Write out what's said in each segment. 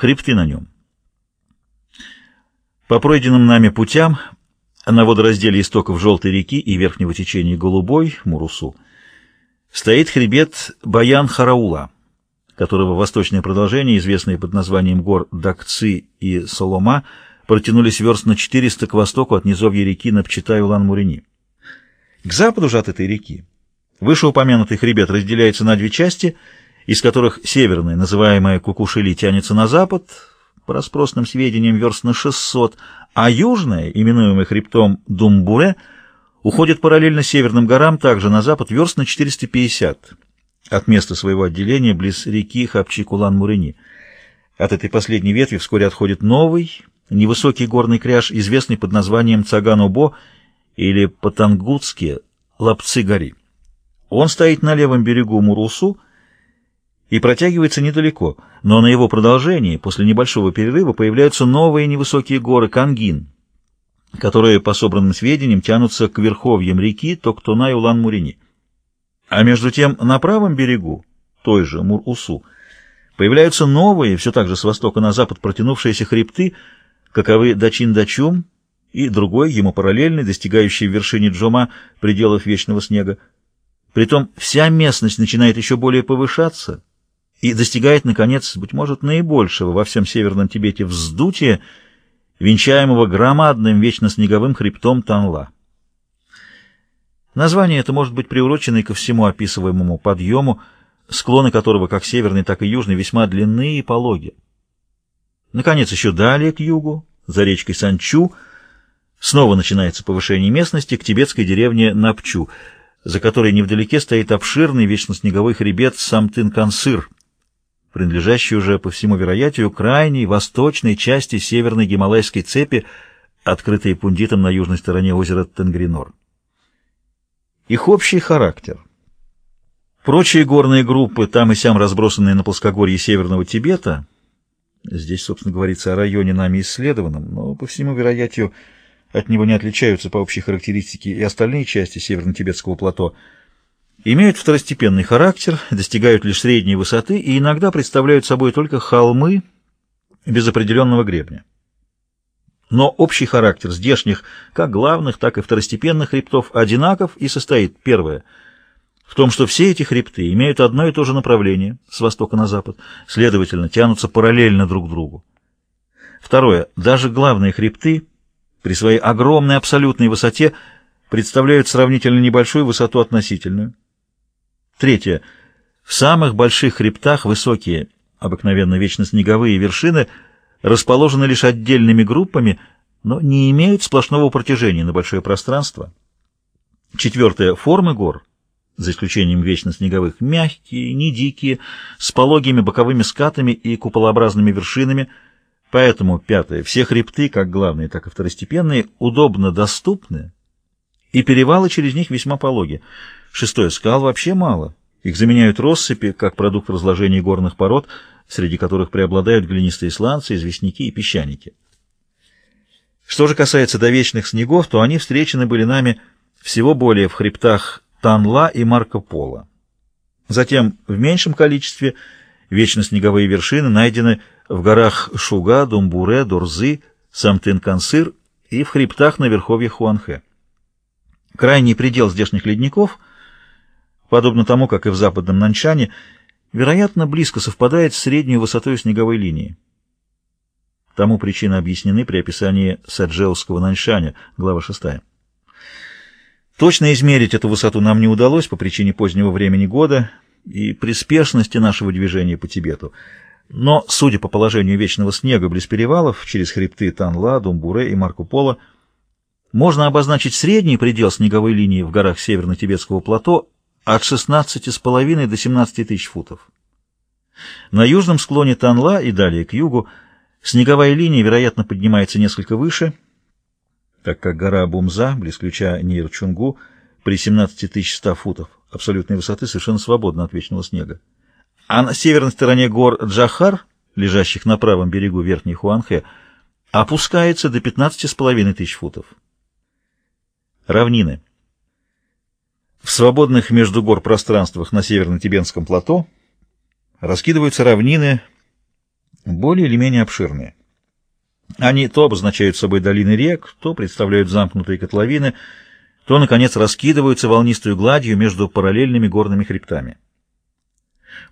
Хребты на нем. По пройденным нами путям на водоразделе истоков Желтой реки и верхнего течения Голубой, Мурусу, стоит хребет Баян-Хараула, которого восточное продолжение, известное под названием гор Дакци и Солома, протянулись верст на 400 к востоку от низовья реки Напчитай-Улан-Мурени. К западу же от этой реки вышеупомянутый хребет разделяется на две части, из которых северная, называемая Кукушили, тянется на запад, по распросным сведениям, верст на 600, а южная, именуемая хребтом Думбуре, уходит параллельно северным горам, также на запад, верст на 450, от места своего отделения близ реки Хапчи-Кулан-Мурени. От этой последней ветви вскоре отходит новый, невысокий горный кряж, известный под названием Цаган-Убо или по-тангутски Лапцы-Гори. Он стоит на левом берегу Мурусу, и протягивается недалеко, но на его продолжении, после небольшого перерыва, появляются новые невысокие горы Кангин, которые, по собранным сведениям, тянутся к верховьям реки Токтуна и Улан-Мурини. А между тем, на правом берегу, той же Мур-Усу, появляются новые, все так же с востока на запад протянувшиеся хребты, каковы Дачин-Дачум и другой, ему параллельный, достигающий в вершине Джома пределов вечного снега. Притом вся местность начинает еще более повышаться, и достигает, наконец, быть может, наибольшего во всем Северном Тибете вздутия, венчаемого громадным вечно снеговым хребтом Танла. Название это может быть приурочено ко всему описываемому подъему, склоны которого, как северный, так и южный, весьма длинные и пологи. Наконец, еще далее к югу, за речкой Санчу, снова начинается повышение местности к тибетской деревне Напчу, за которой невдалеке стоит обширный вечно снеговой хребет Самтын-Кансыр, принадлежащей уже, по всему вероятию, крайней восточной части северной гималайской цепи, открытой пундитом на южной стороне озера Тенгринор. Их общий характер. Прочие горные группы, там и сям разбросанные на плоскогорье Северного Тибета, здесь, собственно, говорится о районе нами исследованном, но, по всему вероятию, от него не отличаются по общей характеристике и остальные части Северно-Тибетского плато – имеют второстепенный характер, достигают лишь средней высоты и иногда представляют собой только холмы без определенного гребня. Но общий характер здешних, как главных, так и второстепенных хребтов, одинаков и состоит, первое, в том, что все эти хребты имеют одно и то же направление, с востока на запад, следовательно, тянутся параллельно друг другу. Второе, даже главные хребты при своей огромной абсолютной высоте представляют сравнительно небольшую высоту относительную. Третье. В самых больших хребтах высокие, обыкновенно вечно снеговые вершины расположены лишь отдельными группами, но не имеют сплошного протяжения на большое пространство. Четвертое. Формы гор, за исключением вечно снеговых, мягкие, не дикие, с пологими боковыми скатами и куполообразными вершинами. Поэтому, пятое, все хребты, как главные, так и второстепенные, удобно доступны, и перевалы через них весьма пологи. Шестое. Скал вообще мало. Их заменяют россыпи, как продукт разложения горных пород, среди которых преобладают глинистые сланцы, известняки и песчаники. Что же касается довечных снегов, то они встречены были нами всего более в хребтах Танла и Марко Поло. Затем в меньшем количестве вечно снеговые вершины найдены в горах Шуга, Думбуре, Дурзы, Самтын-Кансыр и в хребтах на верховье Хуанхэ. Крайний предел здешних ледников — подобно тому, как и в западном Наньшане, вероятно, близко совпадает с средней высотой снеговой линии. Тому причины объяснены при описании Саджелского Наньшаня, глава 6. Точно измерить эту высоту нам не удалось по причине позднего времени года и при спешности нашего движения по Тибету. Но, судя по положению вечного снега близ перевалов, через хребты Танла, Думбуре и Марко-Поло, можно обозначить средний предел снеговой линии в горах Северно-Тибетского плато от 16,5 до 17 тысяч футов. На южном склоне Танла и далее к югу снеговая линия, вероятно, поднимается несколько выше, так как гора Бумза, близ ключа Нейрчунгу, при 17100 футов абсолютной высоты совершенно свободна от вечного снега. А на северной стороне гор Джахар, лежащих на правом берегу Верхней Хуанхэ, опускается до 15,5 тысяч футов. Равнины. В свободных между гор пространствах на северно-тибетском плато раскидываются равнины более или менее обширные. Они то обозначают собой долины рек, то представляют замкнутые котловины, то, наконец, раскидываются волнистую гладью между параллельными горными хребтами.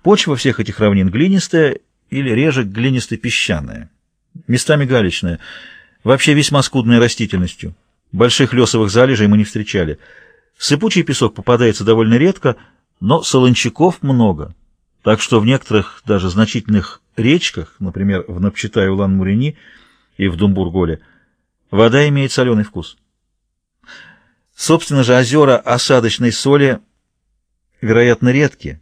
Почва всех этих равнин глинистая или реже глинисто-песчаная, местами галечная, вообще весьма скудной растительностью. Больших лесовых залежей мы не встречали. Сыпучий песок попадается довольно редко, но солончаков много, так что в некоторых даже значительных речках, например, в Напчитай-Улан-Мурени и в Думбурголе, вода имеет соленый вкус. Собственно же, озера осадочной соли, вероятно, редкие,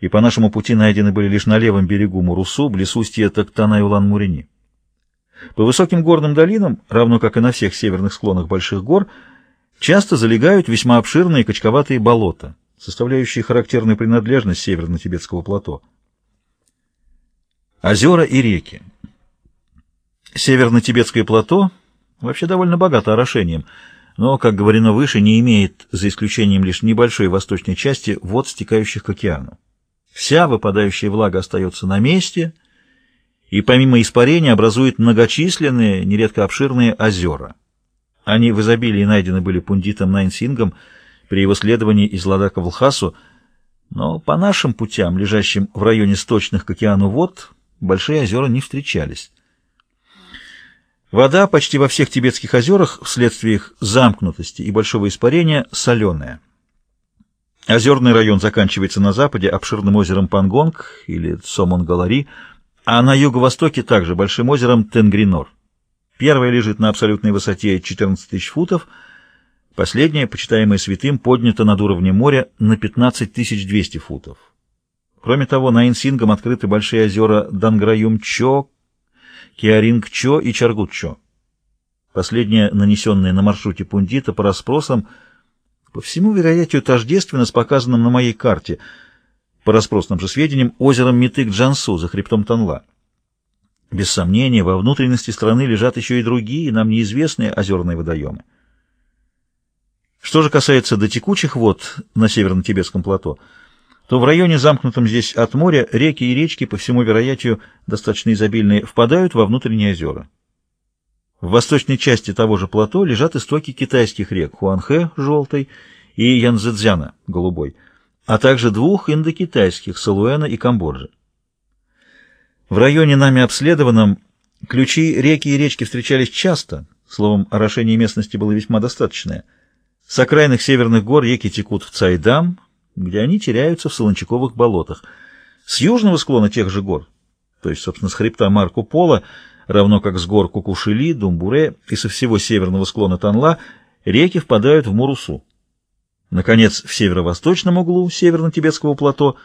и по нашему пути найдены были лишь на левом берегу Мурусу, близ устья Токтана-Улан-Мурени. По высоким горным долинам, равно как и на всех северных склонах больших гор, часто залегают весьма обширные качковатые болота, составляющие характерную принадлежность северно-тибетского плато. Озера и реки. Северно-тибетское плато вообще довольно богато орошением, но, как говорено выше, не имеет, за исключением лишь небольшой восточной части, вод, стекающих к океану. Вся выпадающая влага остается на месте и помимо испарения образует многочисленные, нередко обширные озера. Они в изобилии найдены были пундитом Наин Сингом при его следовании из Ладака в Лхасу, но по нашим путям, лежащим в районе сточных к океану вод, большие озера не встречались. Вода почти во всех тибетских озерах вследствие их замкнутости и большого испарения соленая. Озерный район заканчивается на западе обширным озером Пангонг или Цо-Монгалари, а на юго-востоке также большим озером Тенгри-Нор. Первое лежит на абсолютной высоте 14 тысяч футов, последнее, почитаемое святым, поднято над уровнем моря на 15 200 футов. Кроме того, на Инсингом открыты большие озера Данграюм-Чо, Киаринг-Чо и Чаргут-Чо. Последнее, нанесенное на маршруте Пундита по расспросам, по всему вероятию тождественно с показанным на моей карте, по расспросным же сведениям, озером Митык-Джансу за хребтом Танла. Без сомнения, во внутренности страны лежат еще и другие, нам неизвестные озерные водоемы. Что же касается дотекучих вод на северно-тибетском плато, то в районе, замкнутом здесь от моря, реки и речки, по всему вероятию достаточно изобильные, впадают во внутренние озера. В восточной части того же плато лежат истоки китайских рек Хуанхэ, желтой, и Янцзэцзяна, голубой, а также двух индокитайских, Салуэна и Камбоджи. В районе нами обследованном ключи реки и речки встречались часто, словом, орошение местности было весьма достаточное. С окраинных северных гор реки текут в Цайдам, где они теряются в солончаковых болотах. С южного склона тех же гор, то есть, собственно, с хребта Марко Поло, равно как с гор Кукушили, Думбуре и со всего северного склона Танла, реки впадают в Мурусу. Наконец, в северо-восточном углу северно-тибетского плато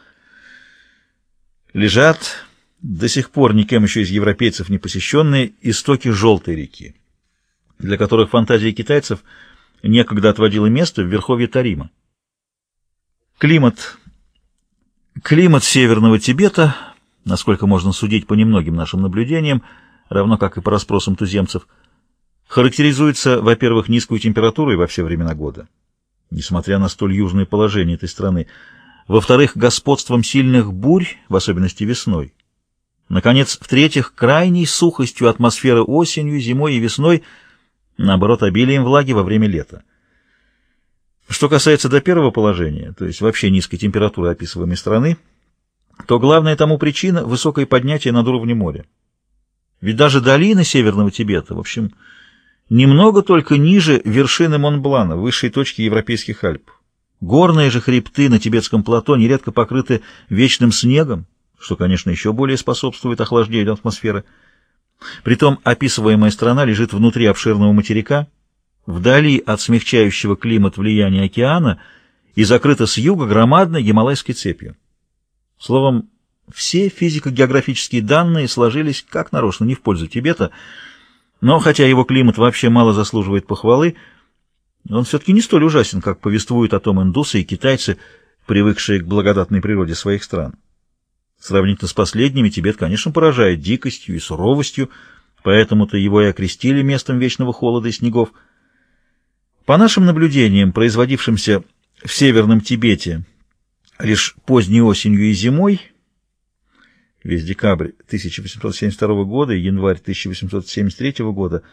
лежат до сих пор никем еще из европейцев не посещенные истоки Желтой реки, для которых фантазия китайцев некогда отводила место в верховье Тарима. Климат. Климат Северного Тибета, насколько можно судить по немногим нашим наблюдениям, равно как и по расспросам туземцев, характеризуется, во-первых, низкой температурой во все времена года, несмотря на столь южное положение этой страны, во-вторых, господством сильных бурь, в особенности весной, наконец, в-третьих, крайней сухостью атмосферы осенью, зимой и весной, наоборот, обилием влаги во время лета. Что касается до первого положения, то есть вообще низкой температуры описываемой страны, то главная тому причина – высокое поднятие над уровнем моря. Ведь даже долины Северного Тибета, в общем, немного только ниже вершины Монблана, высшей точки европейских Альп. Горные же хребты на тибетском плато нередко покрыты вечным снегом, что, конечно, еще более способствует охлаждению атмосферы. Притом описываемая страна лежит внутри обширного материка – вдали от смягчающего климат влияния океана и закрыта с юга громадной гималайской цепью. Словом, все физико-географические данные сложились как нарочно, не в пользу Тибета, но хотя его климат вообще мало заслуживает похвалы, он все-таки не столь ужасен, как повествуют о том индусы и китайцы, привыкшие к благодатной природе своих стран. Сравнительно с последними, Тибет, конечно, поражает дикостью и суровостью, поэтому-то его и окрестили местом вечного холода и снегов – по нашим наблюдениям, производившимся в Северном Тибете лишь поздней осенью и зимой, весь декабрь 1872 года и январь 1873 года